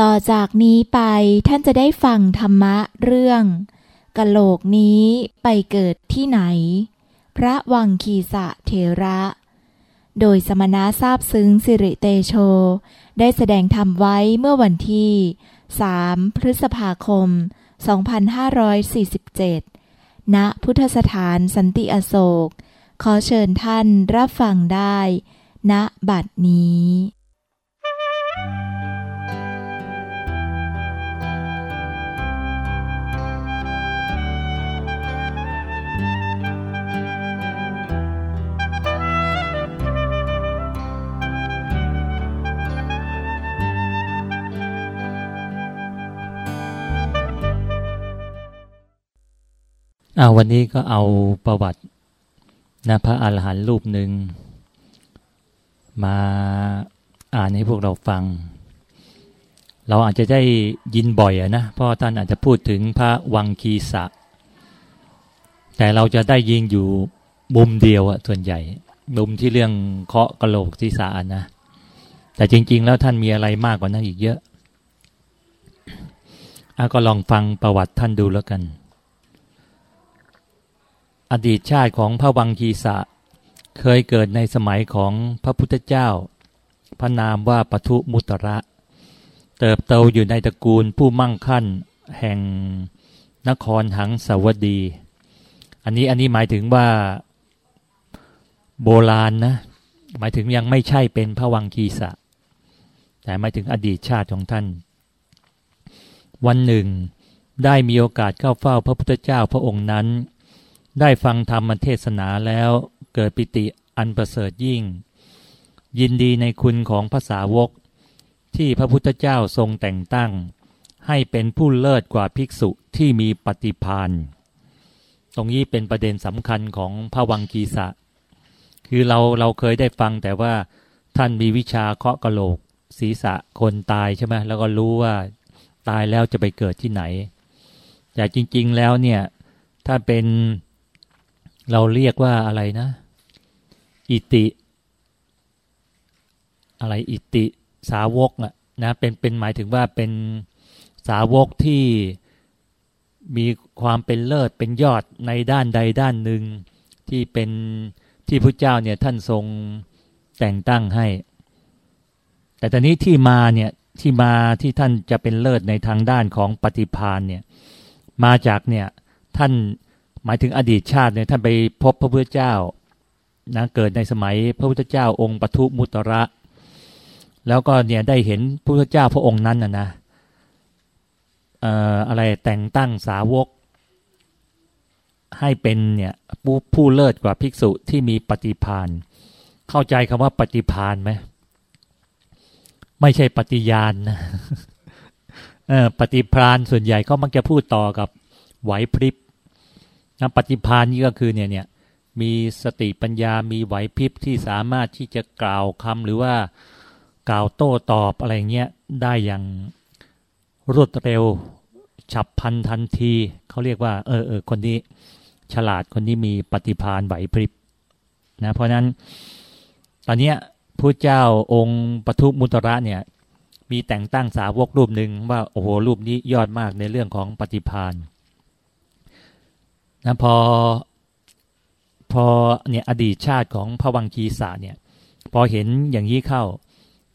ต่อจากนี้ไปท่านจะได้ฟังธรรมะเรื่องกะโหลกนี้ไปเกิดที่ไหน พระวังคีสะเทระ โดยสมณะทราบซึ้งสิริเตโช ได้แสดงธรรมไว้เมื่อวันที่ 3 พฤษภาคม 2547 ณ พุทธสถานสันติอโศก ขอเชิญท่านรับฟังได้ ณบัดนี้ อาวันนี้ก็เอาประวัตินะพระอาหารหันต์รูปหนึ่ง มาอ่านให้พวกเราฟัง เราอาจจะได้ยินบ่อยนะเพราะท่านอาจจะพูดถึงพระวังคีสะ แต่เราจะได้ยินอยู่มุมเดียวอะส่วนใหญ่ มุมที่เรื่องเคาะกระโหลกที่สานะแต่จริง ๆ แล้วท่านมีอะไรมากกว่านั้นอีกเยอะอาก็ลองฟังประวัติท่านดูแล้วกัน อดีตชาติของพระวังคีสะ เคยเกิดในสมัยของพระพุทธเจ้า พระนามว่าปทุมุตระเติบโตอยู่ในตระกูลผู้มั่งคั่นแห่งนครหังสวดี อันนี้อันนี้หมายถึงว่าโบราณนะ หมายถึงยังไม่ใช่เป็นพระวังคีสะ แต่หมายถึงอดีตชาติของท่าน วันหนึ่งได้มีโอกาสเข้าเฝ้าพระพุทธเจ้าพระองค์นั้น ได้ฟังธรรมเทศนาแล้วเกิดปิติอันประเสริฐยิ่ง ยินดีในคุณของภาษาวก ที่พระพุทธเจ้าทรงแต่งตั้ง ให้เป็นผู้เลิศกว่าภิกษุที่มีปฏิพานตรงนี้เป็นประเด็นสำคัญของพระวังกีสะ คือเราเราเคยได้ฟังแต่ว่าท่านมีวิชาเคาะกระโหลก ศีรษะคนตายใช่ไหมแล้วก็รู้ว่าตายแล้วจะไปเกิดที่ไหน แต่จริง ๆ แล้วเนี่ย ถ้าเป็น เราเรียกว่าอะไรนะ อิติ อะไรอิติสาวกอะนะเป็นเป็นหมายถึงว่าเป็นสาวกที่มีความเป็นเลิศเป็นยอดในด้านใดด้านหนึ่งที่เป็นที่พระเจ้าเนี่ยท่านทรงแต่งตั้งให้ แต่ตอนนี้ที่มาเนี่ยที่มาที่ท่านจะเป็นเลิศในทางด้านของปฏิพานเนี่ยมาจากเนี่ยท่าน หมายถึงอดีตชาติเนี่ยท่านไปพบพระพุทธเจ้านะเกิดในสมัยพระพุทธเจ้าองค์ปทุมุตระ แล้วก็เนี่ยได้เห็นพระพุทธเจ้าพระองค์นั้นนะนะอะไรแต่งตั้งสาวก ให้เป็นเนี่ยผู้ผู้เลิศกว่าภิกษุที่มีปฏิพานเข้าใจคำว่าปฏิพานไหมไม่ใช่ปฏิญาณนะปฏิพานส่วนใหญ่เขามักจะพูดต่อกับไหวพริบ นะปฏิพานนี่ก็คือเนี่ยเนี่ยมีสติปัญญามีไหวพริบที่สามารถที่จะกล่าวคำหรือว่ากล่าวโต้ตอบอะไรเงี้ยได้อย่างรวดเร็วฉับพันทันทีเขาเรียกว่า เออเออคนนี้ฉลาดคนนี้มีปฏิพานไหวพริบนะเพราะนั้นตอนนี้พระเจ้าองค์ปทุมุตระเนี่ยมีแต่งตั้งสาวกรูปหนึ่งว่าโอ้โหรูปนี้ยอดมากในเรื่องของปฏิพาน นะพอพอเนี่ยอดีตชาติของพระวังคีสาเนี่ยพอเห็นอย่างนี้เข้า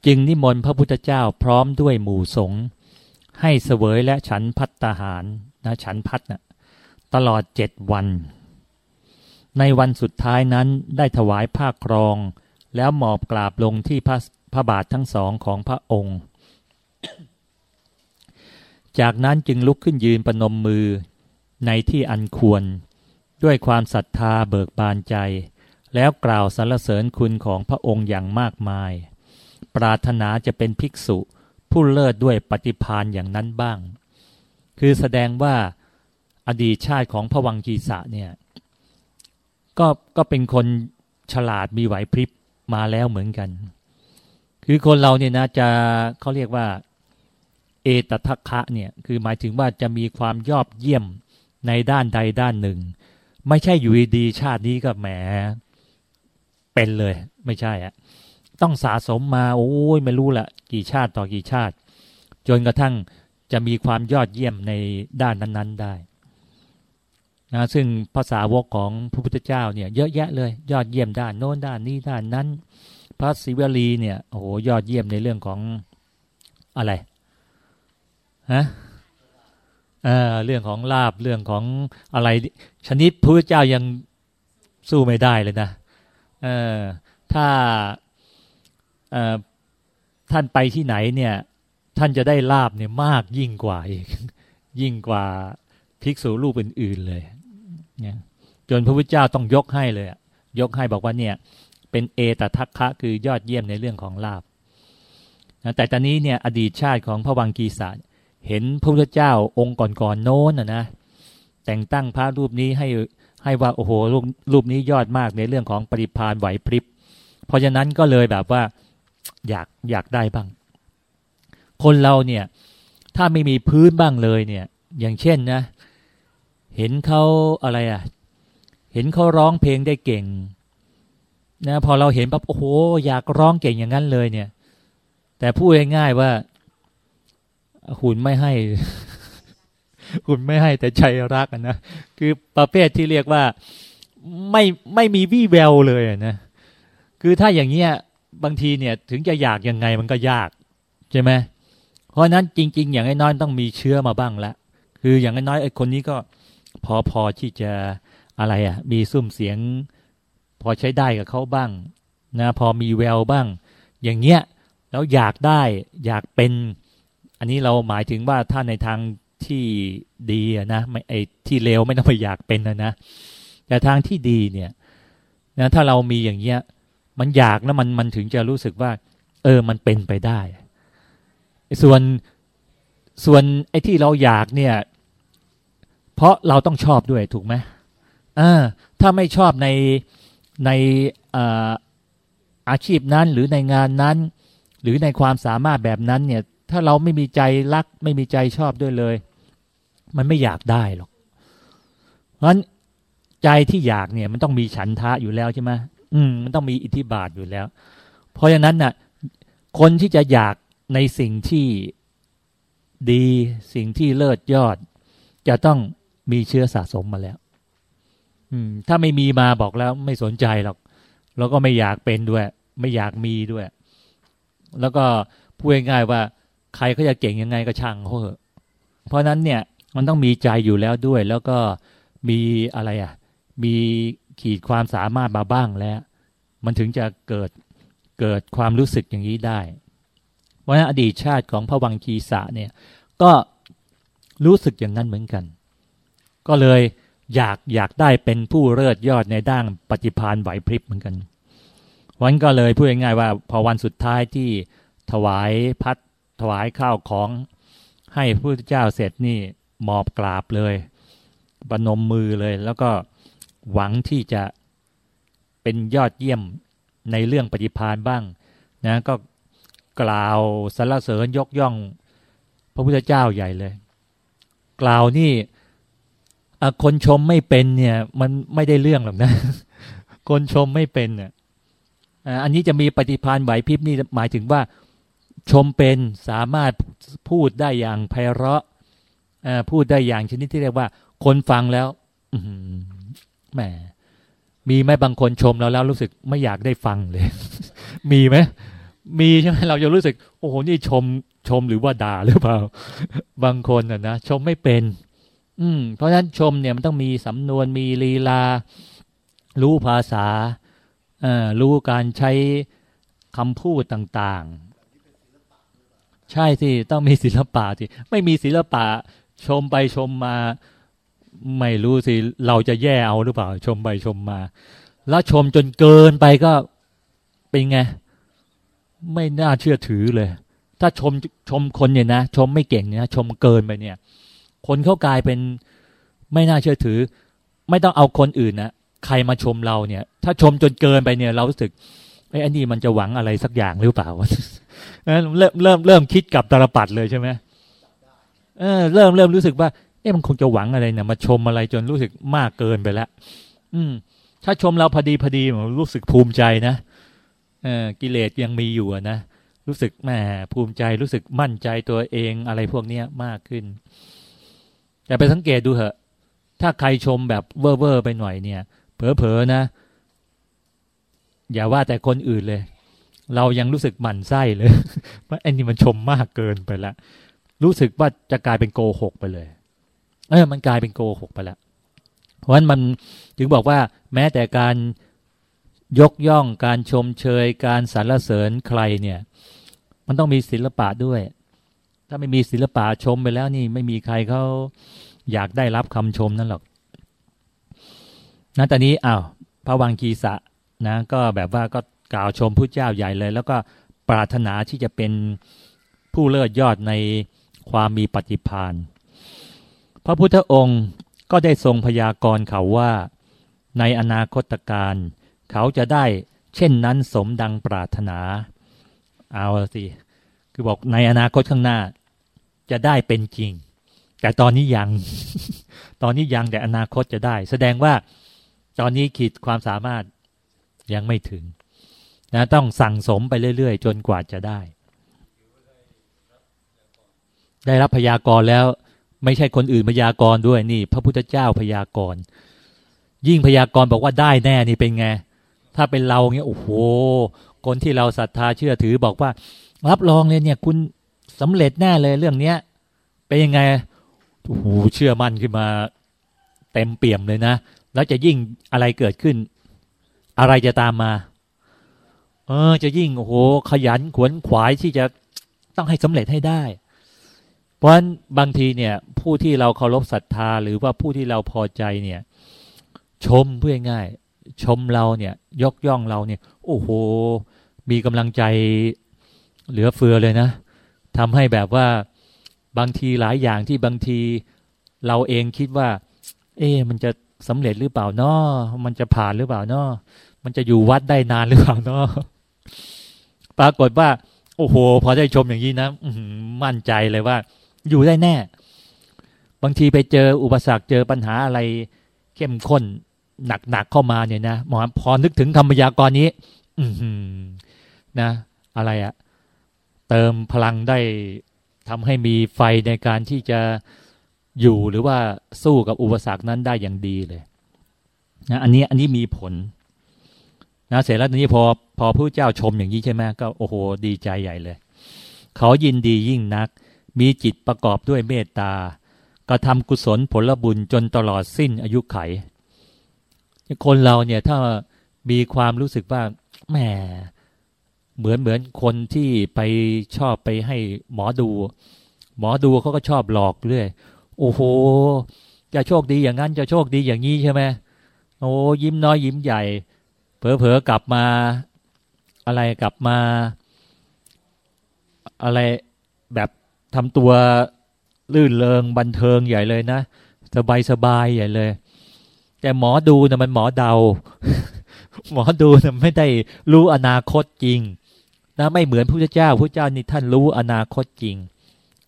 จึงนิมนต์พระพุทธเจ้าพร้อมด้วยหมู่สงฆ์ให้เสวยและฉันพัตตาหารนะฉันพัดนะตลอดเจ็ดวัน ในวันสุดท้ายนั้นได้ถวายผ้าครอง แล้วหมอบกราบลงที่พระพระบาททั้งสองของพระองค์ จากนั้นจึงลุกขึ้นยืนประนมมือ ในที่อันควร ด้วยความศรัทธาเบิกบานใจ แล้วกล่าวสรรเสริญคุณของพระองค์อย่างมากมาย ปรารถนาจะเป็นภิกษุ ผู้เลิศด้วยปฏิพานอย่างนั้นบ้าง คือแสดงว่าอดีตชาติของพระวังกีสะเนี่ยก็ก็เป็นคนฉลาดมีไหวพริบมาแล้วเหมือนกัน คือคนเราเนี่ยนะจะเขาเรียกว่า เอตทัคคะเนี่ย คือหมายถึงว่าจะมีความยอบเยี่ยม ในด้านใดด้านหนึ่ง ไม่ใช่อยู่ดีชาตินี้ก็แหมเป็นเลย ไม่ใช่อะต้องสะสมมาโอ้ยไม่รู้ละกี่ชาติต่อกี่ชาติ จนกระทั่งจะมีความยอดเยี่ยมในด้านนั้น ๆได้นะซึ่งภาษาวกของพระพุทธเจ้าเนี่ยเยอะแยะเลย ยอดเยี่ยมด้านโน้นด้านนี้ด้านนั้น พระศิวลีเนี่ยโอ้โหยอดเยี่ยมในเรื่องของอะไรฮะ เออเรื่องของลาบเรื่องของอะไร ชนิดพระเจ้ายังสู้ไม่ได้เลยนะเออถ้าเออท่านไปที่ไหนเนี่ย ท่านจะได้ลาบเนี่ยมากยิ่งกว่าอีกยิ่งกว่าภิกษุรูปอื่นๆเลยเนี่ยจนพระพุทธเจ้าต้องยกให้เลยยกให้บอกว่าเนี่ย เป็นเอตทัคคะคือยอดเยี่ยมในเรื่องของลาบแต่ตอนนี้เนี่ยอดีตชาติของพระวังกีสา เห็นพระพุทธเจ้าองค์ก่อนๆโน้นนะนะแต่งตั้งพระรูปนี้ให้ให้ว่าโอ้โหรูปรูปนี้ยอดมากในเรื่องของปริพานไหวพริบ เพราะฉะนั้นก็เลยแบบว่าอยากอยากได้บ้าง คนเราเนี่ย ถ้าไม่มีพื้นบ้างเลยเนี่ย อย่างเช่นนะ เห็นเขาอะไรอะ เห็นเขาร้องเพลงได้เก่งนะพอเราเห็นปั๊บโอ้โห อยากร้องเก่งอย่างนั้นเลยเนี่ย แต่พูดง่ายๆว่า หุ่นไม่ให้ หุ่นไม่ให้แต่ใจรักนะคือประเภทที่เรียกว่าไม่ไม่มีวี่แววเลยนะคือถ้าอย่างเงี้ยบางทีเนี่ย ถึงจะอยากยังไงมันก็ยากใช่ไหมเพราะนั้นจริง ๆ อย่างน้อยต้องมีเชื้อมาบ้างล้วคืออย่างน้อยไอ้คนนี้ก็พอพอที่จะอะไรอะ มีซุ้มเสียง พอใช้ได้กับเขาบ้างนะพอมีแววบ้าง อย่างเงี้ยแล้วอยากได้อยากเป็น อันนี้เราหมายถึงว่าถ้าในทางที่ดีนะไม่ไอ้ที่เลวไม่ต้องไปอยากเป็นนะนะแต่ทางที่ดีเนี่ยนะถ้าเรามีอย่างเงี้ย มันอยากแล้วมันมันถึงจะรู้สึกว่า เออมันเป็นไปได้ ส่วนส่วนไอ้ที่เราอยากเนี่ย เพราะเราต้องชอบด้วยถูกไหมอ่าถ้าไม่ชอบในในอาอาชีพนั้นหรือในงานนั้น หรือในความสามารถแบบนั้นเนี่ย ถ้าเราไม่มีใจรัก ไม่มีใจชอบด้วยเลย มันไม่อยากได้หรอกเพราะฉะนั้นใจที่อยากเนี่ย มันต้องมีฉันทะอยู่แล้วใช่ไหมอืมมันต้องมีอิทธิบาทอยู่แล้ว เพราะฉะนั้นน่ะ คนที่จะอยากในสิ่งที่ดีสิ่งที่เลิศยอด จะต้องมีเชื้อสะสมมาแล้ว อืม ถ้าไม่มีมาบอกแล้วไม่สนใจหรอกแล้วก็ไม่อยากเป็นด้วย ไม่อยากมีด้วย แล้วก็พูดง่ายๆว่า ใครเขาจะเก่งยังไงก็ช่างเขาเถอะเพราะนั้นเนี่ยมันต้องมีใจอยู่แล้วด้วย แล้วก็มีอะไรอะ มีขีดความสามารถมาบ้างแล้ว มันถึงจะเกิดเกิดความรู้สึกอย่างนี้ได้เพราะอดีตชาติของพระวังคีสะเนี่ย ก็รู้สึกอย่างนั้นเหมือนกัน ก็เลยอยากอยากได้เป็นผู้เลิศยอดในด้านปฏิพานไหวพริบเหมือนกันวันก็เลยพูดง่ายๆว่า พอวันสุดท้ายที่ถวายพัด ถวายข้าวของให้พระพุทธเจ้าเสร็จนี่มอบกราบเลยปนมมือเลย แล้วก็หวังที่จะเป็นยอดเยี่ยมในเรื่องปฏิพานบ้างนะก็กล่าวสรรเสริญยกย่อง พระพุทธเจ้าใหญ่เลย กล่าวนี่คนชมไม่เป็นเนี่ย มันไม่ได้เรื่องหรอกนะ คนชมไม่เป็นเนี่ยอันนี้จะมีปฏิพานไหวพริบนี่หมายถึงว่า ชมเป็นสามารถพูดได้อย่างไพเราะพูดได้อย่างชนิดที่เรียกว่า คนฟังแล้วแหมมีไหมบางคนชมเราแล้วรู้สึกไม่อยากได้ฟังเลย มีไหมมีใช่ไหมเราจะรู้สึก โอ้โหนี่ชมชมหรือว่าด่าหรือเปล่า บางคนอะนะชมไม่เป็น อืม เพราะฉะนั้นชมเนี่ยมันต้องมีสำนวนมีลีลา รู้ภาษาอ่ารู้การใช้คำพูดต่าง ใช่สิต้องมีศิลปะสิไม่มีศิลปะ ชมไปชมมา ไม่รู้สิ เราจะแย่เอาหรือเปล่า ชมไปชมมา แล้วชมจนเกินไปก็เป็นไง ไม่น่าเชื่อถือเลย ถ้าชมชมคนเนี่ยนะชมไม่เก่งเนี่ยชมเกินไปเนี่ย คนเขากลายเป็นไม่น่าเชื่อถือ ไม่ต้องเอาคนอื่นนะใครมาชมเราเนี่ย ถ้าชมจนเกินไปเนี่ย เรารู้สึกไอ้อันนี้มันจะหวังอะไรสักอย่างหรือเปล่า เริ่มเริ่มเริ่มคิดกับตาลปัดเลยใช่ไหมเออเริ่มเริ่มรู้สึกว่าเอ๊ะมันคงจะหวังอะไรเนี่ยมาชมอะไรจนรู้สึกมากเกินไปแล้วอืม ถ้าชมเราพอดีพอดีมันรู้สึกภูมิใจนะเออกิเลสยังมีอยู่นะรู้สึกแหมภูมิใจรู้สึกมั่นใจตัวเองอะไรพวกเนี้ยมากขึ้น แต่ไปสังเกตดูเถอะ ถ้าใครชมแบบเว่อร์ไปหน่อยเนี่ย เผลอๆนะ อย่าว่าแต่คนอื่นเลย เรายังรู้สึกหมั่นไส้เลยว่าไอ้นี่มันชมมากเกินไปละ รู้สึกว่าจะกลายเป็นโกหกไปเลย เออ มันกลายเป็นโกหกไปแล้วเพราะฉะนั้นมันถึงบอกว่า แม้แต่การยกย่องการชมเชย การสรรเสริญใครเนี่ย มันต้องมีศิลปะด้วย ถ้าไม่มีศิลปะชมไปแล้วนี่ ไม่มีใครเขาอยากได้รับคำชมนั่นหรอกนะตอนนี้อ้าวพระวังกีสะนะ ก็แบบว่าก็ กล่าวชมผู้เจ้าใหญ่เลย แล้วก็ปรารถนาที่จะเป็นผู้เลิศยอดในความมีปฏิพานพระพุทธองค์ก็ได้ทรงพยากรณ์เขาว่า ในอนาคตการ เขาจะได้เช่นนั้นสมดังปรารถนา เอาสิคือบอกในอนาคตข้างหน้า จะได้เป็นจริง แต่ตอนนี้ยัง ตอนนี้ยังแต่อนาคตจะได้ แสดงว่าตอนนี้ขีดความสามารถยังไม่ถึง นะต้องสั่งสมไปเรื่อย ๆ จนกว่าจะได้ ได้รับพยากรแล้ว ไม่ใช่คนอื่นพยากรด้วยนี่ พระพุทธเจ้าพยากร ยิ่งพยากรบอกว่าได้แน่นี่เป็นไง ถ้าเป็นเราเงี้ยโอ้โห คนที่เราศรัทธาเชื่อถือบอกว่า รับรองเลยเนี่ย คุณสำเร็จแน่เลยเรื่องเนี้ยเป็นยังไงโอ้โหเชื่อมั่นขึ้นมา เต็มเปี่ยมเลยนะ แล้วจะยิ่งอะไรเกิดขึ้น อะไรจะตามมา เออ จะยิ่งโอ้โหขยันขวนขวายที่จะต้องให้สำเร็จให้ได้ เพราะฉะนั้นบางทีเนี่ย ผู้ที่เราเคารพศรัทธา หรือว่าผู้ที่เราพอใจเนี่ย ชมเพื่อง่าย ชมเราเนี่ย ยกย่องเราเนี่ย โอ้โห มีกำลังใจเหลือเฟือเลยนะทำให้แบบว่าบางทีหลายอย่างที่บางทีเราเองคิดว่า เอ๊มันจะสำเร็จหรือเปล่านาะมันจะผ่านหรือเปล่านาะมันจะอยู่วัดได้นานหรือเปล่านาะ ปรากฏว่า โอ้โห พอได้ชมอย่างนี้นะมั่นใจเลยว่า อยู่ได้แน่ บางทีไปเจออุปสรรคเจอปัญหาอะไร เข้มข้น หนักๆเข้ามาเนี่ยนะหมอพอนึกถึงคำพยากรณ์นี้ อืนะ อะไรอะเติมพลังได้ทำให้มีไฟในการที่จะอยู่หรือว่าสู้กับอุปสรรคนั้นได้อย่างดีเลยนะอันนี้อันนี้มีผล นะเสร็จแล้วนี้พอพอผู้เจ้าชมอย่างนี้ใช่ไหมก็โอ้โหดีใจใหญ่เลย เขายินดียิ่งนัก มีจิตประกอบด้วยเมตตากระทำกุศลผลบุญจนตลอดสิ้นอายุไข คนเราเนี่ยถ้ามีความรู้สึกว่าแหมเหมือนเหมือนคนที่ไปชอบไปให้หมอดู หมอดูเขาก็ชอบหลอกเรื่อยโอ้โห จะโชคดีอย่างนั้นจะโชคดีอย่างนี้ใช่ไหมโอ้ยิ้มน้อยยิ้มใหญ่ เผลอๆกลับมา อะไรกลับมา อะไรแบบทำตัวลื่นเลงบันเทิงใหญ่เลยนะ สบายสบายใหญ่เลย แต่หมอดูนะมันหมอเดา หมอดูนะไม่ได้รู้อนาคตจริงนะไม่เหมือนพระเจ้าพระเจ้านี่ท่านรู้อนาคตจริง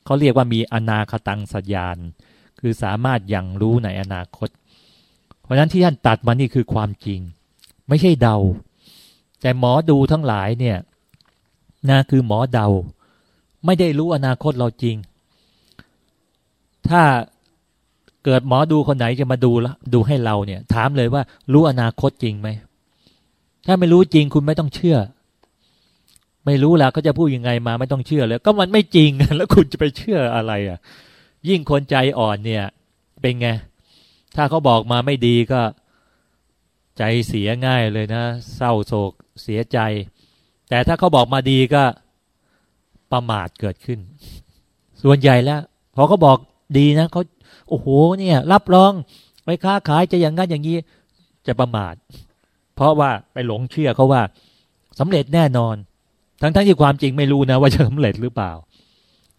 เขาเรียกว่ามีอนาคตังสัญญาณ คือสามารถอย่างรู้ในอนาคต เพราะนั้นที่ท่านตัดมานี่คือความจริง ไม่ใช่เดา แต่หมอดูทั้งหลายเนี่ยนะคือหมอเดา ไม่ได้รู้อนาคตเราจริง ถ้าเกิดหมอดูคนไหนจะมาดูละดูให้เราเนี่ย ถามเลยว่า รู้อนาคตจริงไหมถ้าไม่รู้จริงคุณไม่ต้องเชื่อ ไม่รู้ละเขาจะพูดยังไงมาไม่ต้องเชื่อเลย ก็มันไม่จริงแล้วคุณจะไปเชื่ออะไรอะ ยิ่งคนใจอ่อนเนี่ย เป็นไง ถ้าเขาบอกมาไม่ดีก็ ใจเสียง่ายเลยนะ เศร้าโศกเสียใจ แต่ถ้าเขาบอกมาดีก็ประมาทเกิดขึ้น ส่วนใหญ่แล้วพอเขาบอกดีนะเขาโอ้โหเนี่ย รับรองไปค้าขายจะอย่างนั้นอย่างนี้จะประมาท เพราะว่าไปหลงเชื่อเขาว่าสำเร็จแน่นอน ทั้งทั้งที่ความจริงไม่รู้นะ ว่าจะสำเร็จหรือเปล่า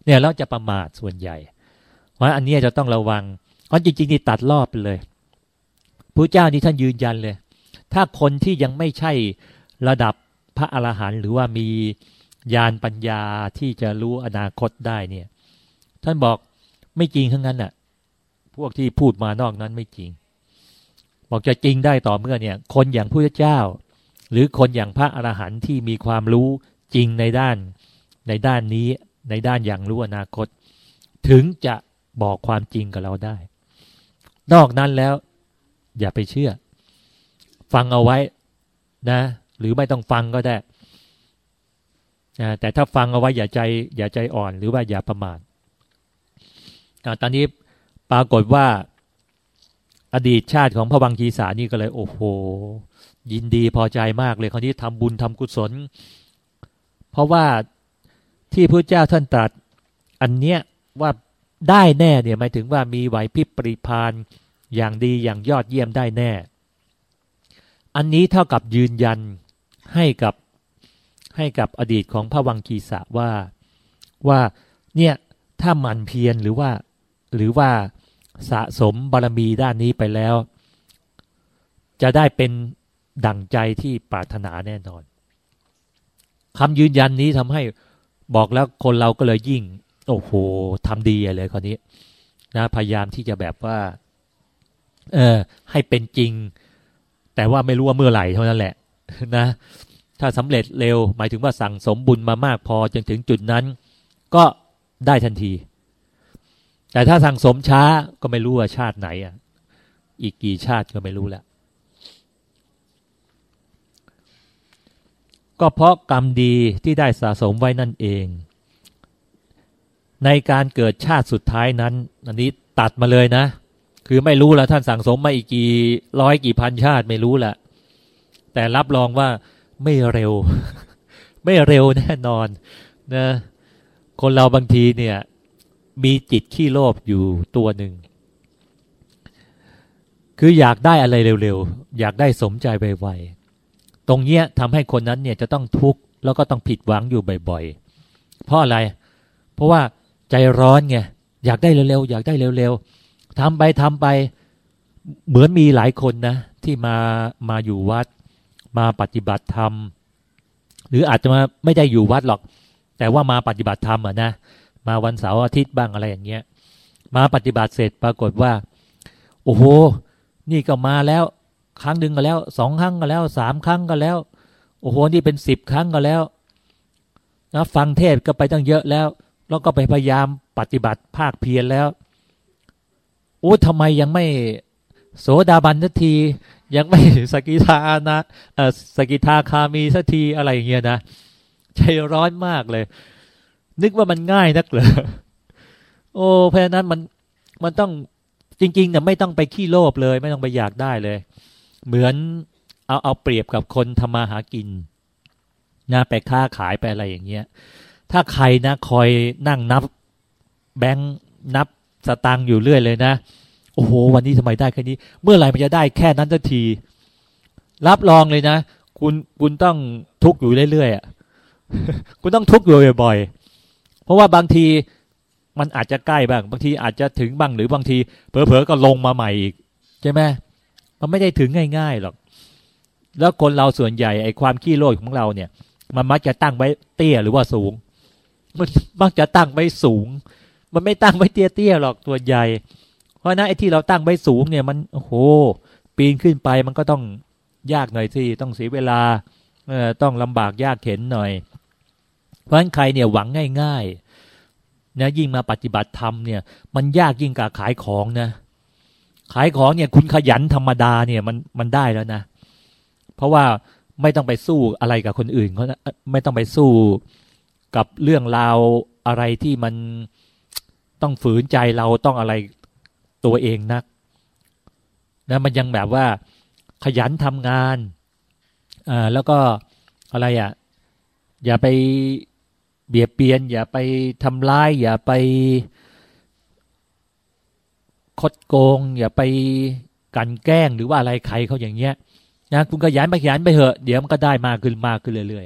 เนี่ยเราจะประมาทส่วนใหญ่ เพราะอันนี้จะต้องระวังเพราะจริงๆนี่ตัดรอบไปเลยพระเจ้านี่ท่านยืนยันเลย ถ้าคนที่ยังไม่ใช่ระดับพระอรหันต์หรือว่ามีญาณปัญญาที่จะรู้อนาคตได้เนี่ย ท่านบอกไม่จริงทั้งนั้นน่ะ พวกที่พูดมานอกนั้นไม่จริง บอกจะจริงได้ต่อเมื่อเนี่ย คนอย่างพระเจ้า หรือคนอย่างพระอรหันต์ที่มีความรู้จริงในด้าน ในด้านนี้ในด้านอย่างรู้อนาคต ถึงจะบอกความจริงกับเราได้ นอกนั้นแล้ว อย่าไปเชื่อ ฟังเอาไว้นะ หรือไม่ต้องฟังก็ได้แต่ถ้าฟังเอาไว้อย่าใจ อย่าใจอ่อนหรือว่าอย่าประมาทตอนนี้ปรากฏว่า อดีตชาติของพระบังคีสานี่ก็เลย โอ้โห ยินดีพอใจมากเลยคนนี้ทำบุญทำกุศล เพราะว่าที่พระเจ้าท่านตรัส อันเนี้ยว่าได้แน่เนี่ยหมายถึงว่ามีไหวพริบปริพานอย่างดีอย่างยอดเยี่ยมได้แน่ อันนี้เท่ากับยืนยันให้กับให้กับอดีตของพระวังคีสะว่าว่าเนี่ยถ้ามันเพียรหรือว่า หรือว่าสะสมบารมีด้านนี้ไปแล้ว จะได้เป็นดั่งใจที่ปรารถนาแน่นอนคำยืนยันนี้ทำให้บอกแล้วคนเราก็เลยยิ่ง โอ้โหทำดีเลยคนนี้นะพยายามที่จะแบบว่า เออให้เป็นจริง แต่ว่าไม่รู้ว่าเมื่อไหร่เท่านั้นแหละนะ ถ้าสำเร็จเร็วหมายถึงว่าสั่งสมบุญมามากพอจนถึงจุดนั้น ก็ได้ทันที แต่ถ้าสั่งสมช้าก็ไม่รู้ว่าชาติไหนอะ อีกกี่ชาติก็ไม่รู้แหละก็เพราะกรรมดีที่ได้สะสมไว้นั่นเอง ในการเกิดชาติสุดท้ายนั้น อันนี้ตัดมาเลยนะ คือไม่รู้แล้วท่านสั่งสมมาอีกกี่ร้อยกี่พันชาติไม่รู้แหละแต่รับรองว่าไม่เร็ว ไม่เร็วแน่นอนนะคนเราบางทีเนี่ย มีจิตขี้โลภอยู่ตัวหนึ่ง คืออยากได้อะไรเร็วๆ อยากได้สมใจไวๆตรงเนี้ยทำให้คนนั้นเนี่ยจะต้องทุกข์แล้วก็ต้องผิดหวังอยู่บ่อยๆ เพราะอะไร เพราะว่าใจร้อนไงอยากได้เร็วๆอยากได้เร็วๆ ทำไปทำไปเหมือนมีหลายคนนะ ที่มามาอยู่วัด มาปฏิบัติธรรม หรืออาจจะมาไม่ได้อยู่วัดหรอก แต่ว่ามาปฏิบัติธรรมอะนะมาวันเสาร์อาทิตย์บ้างอะไรอย่างเงี้ย มาปฏิบัติเสร็จปรากฏว่า โอ้โห นี่ก็มาแล้ว ครั้งหนึ่งก็แล้วสองครั้งก็แล้วสามครั้งก็แล้ว โอ้โหนี่เป็นสิบครั้งก็แล้วนะฟังเทศก็ไปตั้งเยอะแล้ว แล้วก็ไปพยายามปฏิบัติภาคเพียรแล้ว โอ้ทำไมยังไม่โสดาบันทันที ยังไม่สกิทานะเออสกิทาคามีสักทีอะไรอย่างเงี้ยนะใจร้อนมากเลย นึกว่ามันง่ายนักเหรอโอ้เพราะนั้นมันมันต้องจริงๆเนี่ยไม่ต้องไปขี้โลภเลย ไม่ต้องไปอยากได้เลย เหมือนเอาเอาเปรียบกับคนทำมาหากินนะไปค้าขายไปอะไรอย่างเงี้ย ถ้าใครนะคอยนั่งนับแบงค์นับ สตางค์อยู่เรื่อยเลยนะ โอ้โห วันนี้ทำไมได้แค่นี้ เมื่อไหร่มันจะได้แค่นั้นทันที รับรองเลยนะ คุณคุณต้องทุกข์อยู่เรื่อยๆอะคุณต้องทุกข์อยู่บ่อยๆเพราะว่าบางทีมันอาจจะใกล้บ้าง บางทีอาจจะถึงบ้างหรือบางทีเผลอๆก็ลงมาใหม่อีกใช่ไหมมันไม่ได้ถึงง่ายๆหรอก แล้วคนเราส่วนใหญ่ไอ้ความขี้โลภของเราเนี่ย มันมักจะตั้งไว้เตี้ยหรือว่าสูง มันมักจะตั้งไว้สูง มันไม่ตั้งไว้เตี้ยๆหรอกตัวใหญ่ เพราะนั้นไอ้ที่เราตั้งไว้สูงเนี่ยมันโอ้โห ปีนขึ้นไปมันก็ต้องยากหน่อยสิต้องเสียเวลาเออต้องลำบากยากเข็นหน่อย เพราะฉะนั้นใครเนี่ยหวังง่ายๆนะยิ่งมาปฏิบัติธรรมเนี่ย มันยากยิ่งกว่าขายของนะ ขายของเนี่ยคุณขยันธรรมดาเนี่ยมันมันได้แล้วนะ เพราะว่าไม่ต้องไปสู้อะไรกับคนอื่นเขาไม่ต้องไปสู้กับเรื่องราวอะไรที่มัน ต้องฝืนใจเราต้องอะไรตัวเองนักนะมันยังแบบว่าขยันทำงานอ่าแล้วก็อะไรอะ่ะ อย่าไปเบียดเบียน อย่าไปทำร้าย อย่าไปคดโกง อย่าไปกันแกล้งหรือว่าอะไรใครเขาอย่างเงี้ยนะคุณขยันไปขยันไปเถอะ เดี๋ยวมันก็ได้มากขึ้นมากขึ้นเรื่อย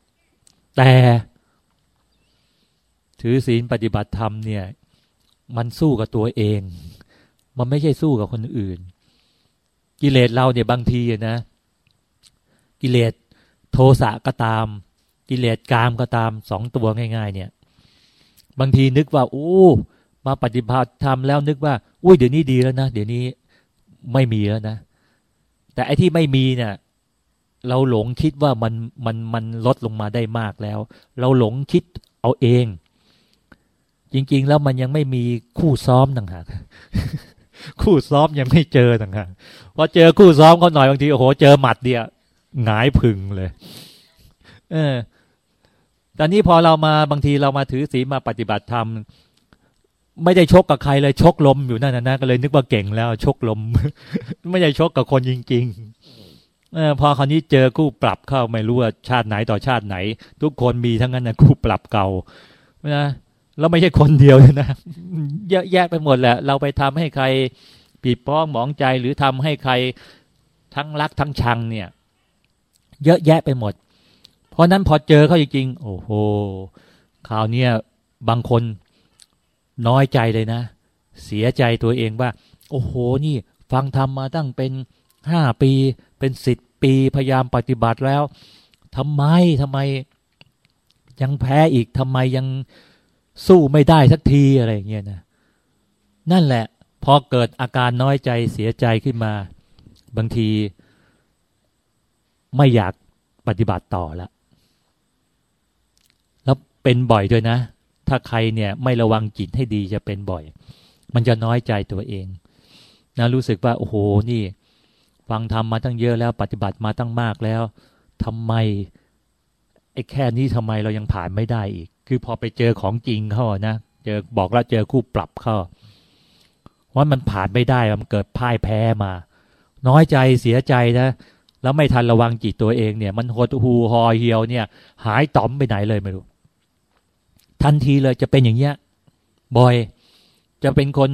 ๆแต่ ถือศีลปฏิบัติธรรมเนี่ย มันสู้กับตัวเอง มันไม่ใช่สู้กับคนอื่น กิเลสเราเนี่ยบางทีนะ กิเลสโทสะก็ตาม กิเลสกามก็ตามสองตัวง่าย ๆ เนี่ย บางทีนึกว่าโอ้มาปฏิบัติธรรมแล้วนึกว่าอุ้ยเดี๋ยวนี้ดีแล้วนะเดี๋ยวนี้ไม่มีแล้วนะ แต่ไอ้ที่ไม่มีเนี่ยเราหลงคิดว่ามันมันมันลดลงมาได้มากแล้ว เราหลงคิดเอาเอง จริง ๆ แล้วมันยังไม่มีคู่ซ้อมต่างหากคู่ซ้อมยังไม่เจอต่างหากพอเจอคู่ซ้อมเขาหน่อยบางทีโอ้โหเจอหมัดเดียวหงายพึงเลย เออตอนนี้พอเรามาบางทีเรามาถือศีลมาปฏิบัติธรรมไม่ได้ชกกับใครเลยชกลมอยู่นั่นนะก็เลยนึกว่าเก่งแล้ว ชกลม ไม่ได้ชกกับคนจริงๆเออพอคราวนี้เจอคู่ปรับเข้าไม่รู้ว่าชาติไหนต่อชาติไหน ทุกคนมีทั้งนั้นนะคู่ปรับเก่านะ แล้วไม่ใช่คนเดียวนะเยอะแยะไปหมดแหละ เราไปทำให้ใครปีป้องหมองใจหรือทำให้ใครทั้งรักทั้งชังเนี่ย เยอะแยะไปหมด เพราะนั้นพอเจอเขาจริงๆโอ้โหคราวนี้บางคนน้อยใจเลยนะ เสียใจตัวเองว่า โอ้โหนี่ ฟังธรรมมาตั้งเป็นห้าปีเป็นสิบปีพยายามปฏิบัติแล้วทำไมทำไม ยังแพ้อีกทำไมยัง สู้ไม่ได้สักทีอะไรอย่างเงี้ยนะนั่นแหละพอเกิดอาการน้อยใจเสียใจขึ้นมา บางที ไม่อยากปฏิบัติต่อล้วแล้วเป็นบ่อยด้วยนะ ถ้าใครเนี่ยไม่ระวังจิตให้ดีจะเป็นบ่อย มันจะน้อยใจตัวเองนะรู้สึกว่า โอ้โหนี่ ฟังทำมาตั้งเยอะแล้ว ปฏิบัติมาตั้งมากแล้วทำไมไอ้แค่นี้ทำไมเรายังผ่านไม่ได้อีก คือพอไปเจอของจริงเข้านะเจอบอกแล้วเจอคู่ปรับเข้าว่ามันผ่านไม่ได้มันเกิดพ่ายแพ้มา น้อยใจเสียใจนะแล้วไม่ทันระวังจิตตัวเองเนี่ย มันหดหูหอเหี่ยวเนี่ย หายต่อมไปไหนเลยไม่รู้ ทันทีเลยจะเป็นอย่างเงี้ยบ่อย จะเป็นคน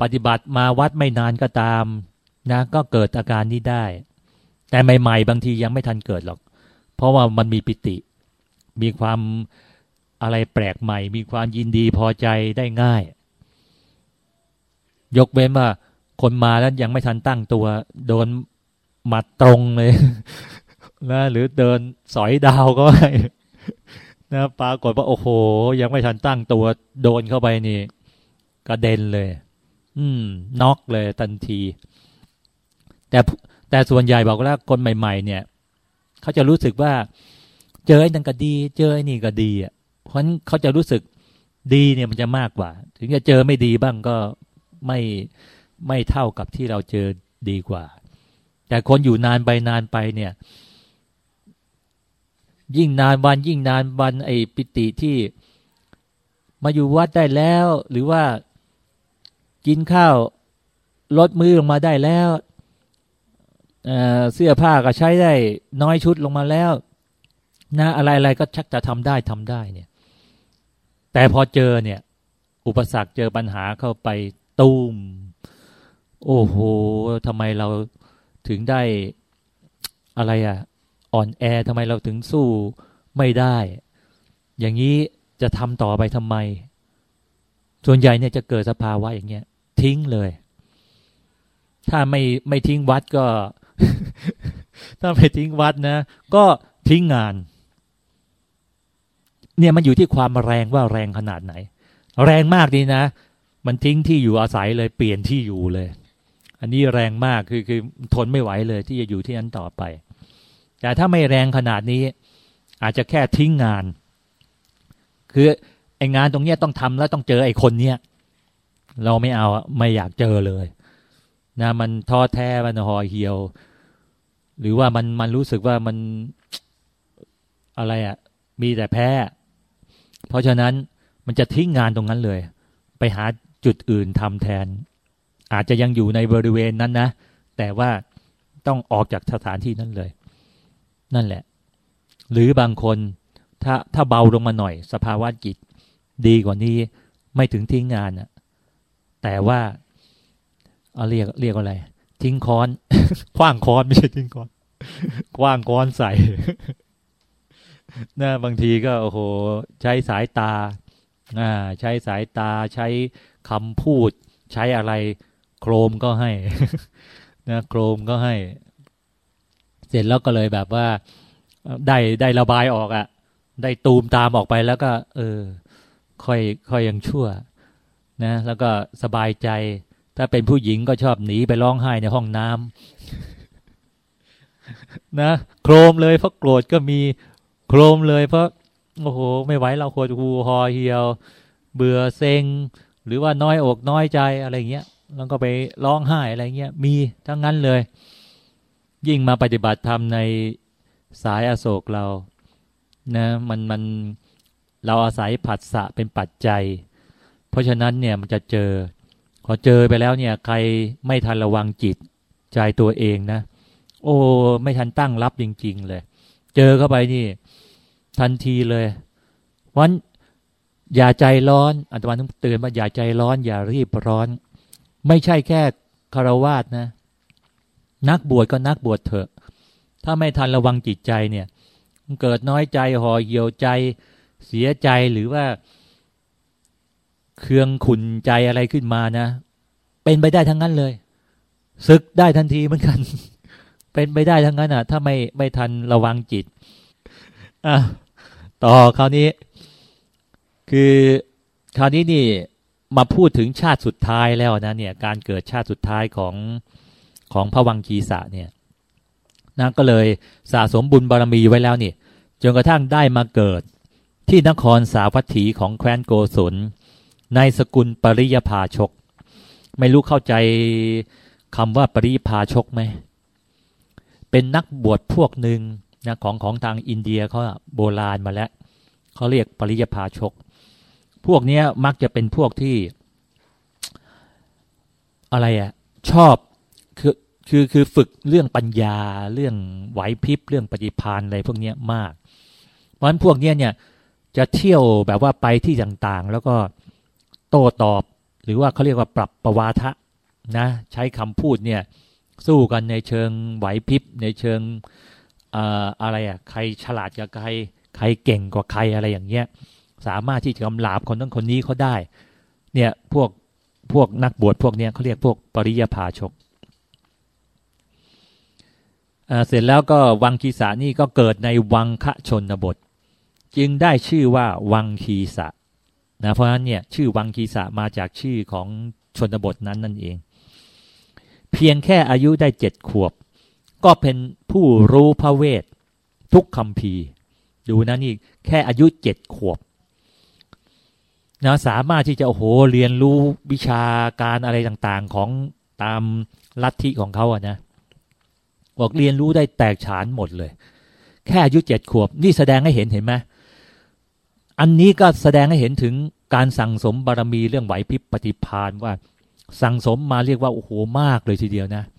ปฏิบัติมาวัดไม่นานก็ตามนะ ก็เกิดอาการนี้ได้ แต่ใหม่ ๆ บางทียังไม่ทันเกิดหรอก เพราะว่ามันมีปิติ มีความ อะไรแปลกใหม่ มีความยินดีพอใจได้ง่าย ยกเว้นว่า คนมาแล้วยังไม่ทันตั้งตัว โดนหมัดตรงเลยนะหรือเดินสอยดาวก็ไม่นะปรากฏว่าโอ้โห ยังไม่ทันตั้งตัว โดนเข้าไปนี่กระเด็นเลย อืมน็อกเลยทันที แต่แต่ส่วนใหญ่บอกแล้วคนใหม่ ๆ เนี่ย เขาจะรู้สึกว่า เจอไอ้นั่นก็ดี เจอไอ้นี่ก็ดีอะ เพราะฉะนั้นเขาจะรู้สึกดีเนี่ยมันจะมากกว่า ถึงจะเจอไม่ดีบ้างก็ไม่ไม่เท่ากับที่เราเจอดีกว่า แต่คนอยู่นานไปนานไปเนี่ย ยิ่งนานวันยิ่งนานวันไอ้ปิติที่มาอยู่วัดได้แล้ว หรือว่ากินข้าวลดมือลงมาได้แล้วเเสื้อผ้าก็ใช้ได้น้อยชุดลงมาแล้วนะอะไรๆก็ชักจะทำได้ทำได้เนี่ย แต่พอเจอเนี่ย อุปสรรคเจอปัญหาเข้าไปตุ้ม โอ้โหทำไมเราถึงได้อะไรอะ่ะอ่อนแอทำไมเราถึงสู้ไม่ได้ อย่างนี้จะทำต่อไปทำไม ส่วนใหญ่เนี่ยจะเกิดสภาวะอย่างเงี้ย ทิ้งเลย ถ้าไม่ไม่ทิ้งวัดก็ ถ้าไม่ทิ้งวัดนะ ก็ทิ้งงาน เนี่ยมันอยู่ที่ความแรงว่าแรงขนาดไหน แรงมากดีนะ มันทิ้งที่อยู่อาศัยเลยเปลี่ยนที่อยู่เลย อันนี้แรงมากคือคือทนไม่ไหวเลย ที่จะอยู่ที่นั้นต่อไป แต่ถ้าไม่แรงขนาดนี้ อาจจะแค่ทิ้งงาน คือไองานตรงเนี้ยต้องทำแล้วต้องเจอไอคนเนี้ยเราไม่เอาไม่อยากเจอเลยนะมันท้อแท้มันห่อเหี่ยว หรือว่ามันมันรู้สึกว่ามันอะไรอะ่ะ มีแต่แพ้ เพราะฉะนั้นมันจะทิ้งงานตรงนั้นเลย ไปหาจุดอื่นทำแทน อาจจะยังอยู่ในบริเวณนั้นนะ แต่ว่าต้องออกจากสถานที่นั้นเลย นั่นแหละ หรือบางคนถ้าถ้าเบาลงมาหน่อย สภาวะจิต ดีกว่านี้ไม่ถึงทิ้งงานอะแต่ว่าเอาเรียกเรียกอะไร ทิ้งค้อน คว้างค้อนไม่ใช่ทิ้งค้อนคว้างค้อนใส่ นะบางทีก็โอ้โห ใช้สายตาอ่าใช้สายตาใช้คำพูด ใช้อะไร โครมก็ให้นะโครมก็ให้ เสร็จแล้วก็เลยแบบว่า ได้ได้ระบายออกอะ่ะ ได้ตูมตามออกไปแล้วก็ เออ ค่อยค่อยยังชั่ว นะ แล้วก็สบายใจ ถ้าเป็นผู้หญิงก็ชอบหนีไปร้องไห้ในห้องน้ำนะ โครมเลยเพราะโกรธก็มี รมเลยเพราะโอ้โห ไม่ไหวเราคตรหูหอเหี่ยว เบื่อเซ็ง หรือว่าน้อยอกน้อยใจอะไรเงี้ยแล้วก็ไปร้องไห้อะไรเงี้ยมีทั้งนั้นเลย ยิ่งมาปฏิบัติธรรมในสายอโศกเรานะมันมันเราอาศัยผัสสะเป็นปัจจัย เพราะฉะนั้นเนี่ยมันจะเจอ พอเจอไปแล้วเนี่ย ใครไม่ทันระวังจิตใจตัวเองนะ โอ้ ไม่ทันตั้งรับจริง ๆ เลย เจอเข้าไปนี่ ทันทีเลยวันอย่าใจร้อนอาตมาต้องเตือนว่าอย่าใจร้อน อย่ารีบร้อน ไม่ใช่แค่คารวาสนะ นักบวชก็นักบวชเถอะ ถ้าไม่ทันระวังจิตใจเนี่ยเกิดน้อยใจห่อเหี่ยวใจ เสียใจหรือว่าเครื่องขุนใจอะไรขึ้นมานะ เป็นไปได้ทั้งนั้นเลยศึกได้ทันทีเหมือนกัน เป็นไปได้ทั้งนั้นอะ ถ้าไม่ไม่ทันระวังจิตอะ ต่อคราวนี้ คือคราวนี้นี่มาพูดถึงชาติสุดท้ายแล้วนะเนี่ย การเกิดชาติสุดท้ายของของพระวังคีสะเนี่ยนะก็เลยสะสมบุญบารรมีไว้แล้วนี่จนกระทั่งได้มาเกิดที่นครสาวัตถีของแคว้นโกศลในสกุลปริยภาชก ไม่รู้เข้าใจคำว่าปริยภาชกไหมเป็นนักบวชพวกหนึ่ง นะของของทางอินเดียเขาโบราณมาแล้วเขาเรียกปริยภาชก พวกนี้มักจะเป็นพวกที่อะไรอะชอบคือคือคือฝึกเรื่องปัญญาเรื่องไหวพริบเรื่องปฏิพานอะไรพวกนี้มาก เพราะฉะนั้นพวกนี้เนี่ยจะเที่ยวแบบว่าไปที่ต่างๆ แล้วก็โต้ตอบ หรือว่าเขาเรียกว่าปรับประวาทะนะ ใช้คำพูดเนี่ยสู้กันในเชิงไหวพริบในเชิง อะไรอะใครฉลาดกับใคร ใครเก่งกว่าใครอะไรอย่างเงี้ยสามารถที่จะกำลาบคนนั้นคนนี้เขาได้ เนี่ยพวกพวกนักบวชพวกเนี้ยเขาเรียกพวกปริยภาชกเสร็จแล้วก็วังคีสานี่ก็เกิดในวังคะชนบท จึงได้ชื่อว่าวังคีสะนะเพราะฉะนั้นเนี่ยชื่อวังคีสะมาจากชื่อของชนบทนั้นนั่นเอง เพียงแค่อายุได้เจ็ดขวบ ก็เป็นผู้รู้พระเวท ทุกคำพีดูนะนี่แค่อายุเจ็ดขวบนะสามารถที่จะโอ้โหเรียนรู้วิชาการอะไรต่างๆของตามลัทธิของเขาอะนะบอกเรียนรู้ได้แตกฉานหมดเลย แค่อายุเจ็ดขวบ นี่แสดงให้เห็นเห็นไหมอันนี้ก็แสดงให้เห็นถึงการสั่งสมบารมีเรื่องไหวพริบปฏิพานว่า สั่งสมมาเรียกว่าโอ้โหมากเลยทีเดียวนะเ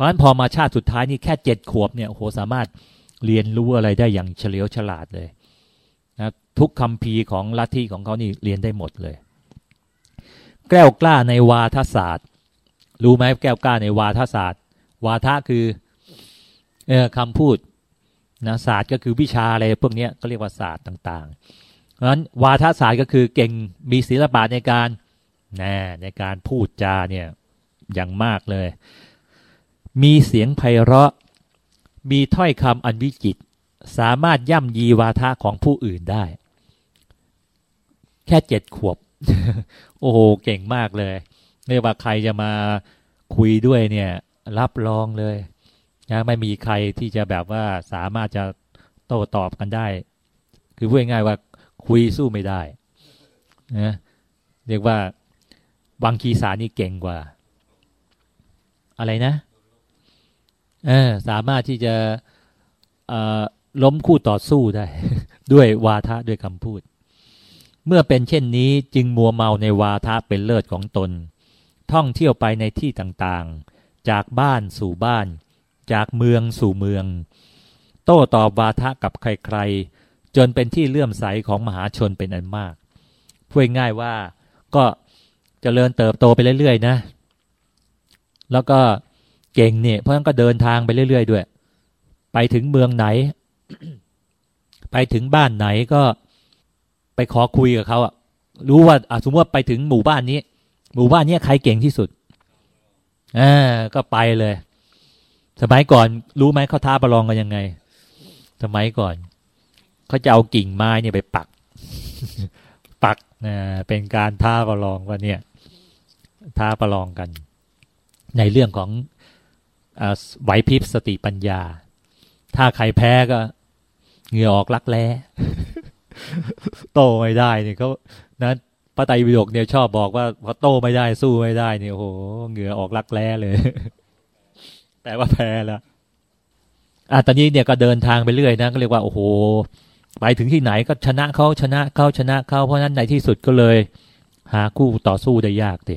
ราะฉะนั้นพอมาชาติสุดท้ายนี่แค่เจ็ดขวบเนี่ยโหสามารถเรียนรู้อะไรได้อย่างเฉลียวฉลาดเลยนะทุกคำพีของลัทธิของเขานี่เรียนได้หมดเลย แก้วกล้าในวาทศาสตร์ รู้ไหมแก้วกล้าในวาทศาสตร์ วาทะคือเออคำพูดนะศาสตร์ก็คือวิชาอะไรพวกนี้ก็เรียกว่าศาสตร์ต่างๆ เพราะฉะนั้นวาทศาสตร์ก็คือเก่งมีศิลปะในการน่ในการพูดจาเนี่ยอย่างมากเลย มีเสียงไพเราะ มีถ้อยคำอันวิจิต สามารถย่ำยีวาทะของผู้อื่นได้ แค่เจ็ดขวบ โอ้โห เก่งมากเลยไม่ว่าใครจะมาคุยด้วยเนี่ย รับรองเลยนะไม่มีใครที่จะแบบว่าสามารถจะโต้ตอบกันได้ คือพูดง่ายว่าคุยสู้ไม่ได้นะเรียกว่าวังคีสานี่เก่งกว่า อะไรนะ อสามารถที่จะล้มคู่ต่อสู้ได้ ด้วยวาทะด้วยคำพูด เมื่อเป็นเช่นนี้จึงมัวเมาในวาทะเป็นเลิศของตน ท่องเที่ยวไปในที่ต่างๆ จากบ้านสู่บ้าน จากเมืองสู่เมือง โต้ตอบวาทะกับใครๆ จนเป็นที่เลื่อมใสของมหาชนเป็นอันมากพูดง่ายว่าก็จเจริญเติบโตไปเรื่อยๆนะ แล้วก็ เก่งเนี่ยเพราะงั้นก็เดินทางไปเรื่อย ๆ ด้วย ไปถึงเมืองไหน ไปถึงบ้านไหนก็ไปขอคุยกับเขาอะรู้ว่าสมมติว่าไปถึงหมู่บ้านนี้ หมู่บ้านนี้ใครเก่งที่สุดอ่าก็ไปเลย สมัยก่อน รู้ไหมเขาท้าประลองกันยังไง สมัยก่อนเขาจะเอากิ่งไม้เนี่ยไปปัก ปักนะเป็นการท้าประลองว่าเนี่ย ท้าประลองกัน ในเรื่องของ ไหวพริบสติปัญญา ถ้าใครแพ้ก็เหงื่อออกรักแร้โตไม่ได้เนี่ยเขานะพระไตรปิฎกเนี่ยชอบบอกว่าพอโตไม่ได้สู้ไม่ได้เนี่ยโอ้โหเหงื่อออกรักแร้เลย แต่ว่าแพ้แล้วอะตอนนี้เนี่ยก็เดินทางไปเรื่อยนะก็เรียกว่าโอ้โหไปถึงที่ไหนก็ชนะเขาชนะเขาชนะเขาเพราะฉะนั้นในที่สุดก็เลย หาคู่ต่อสู้ได้ยากเด็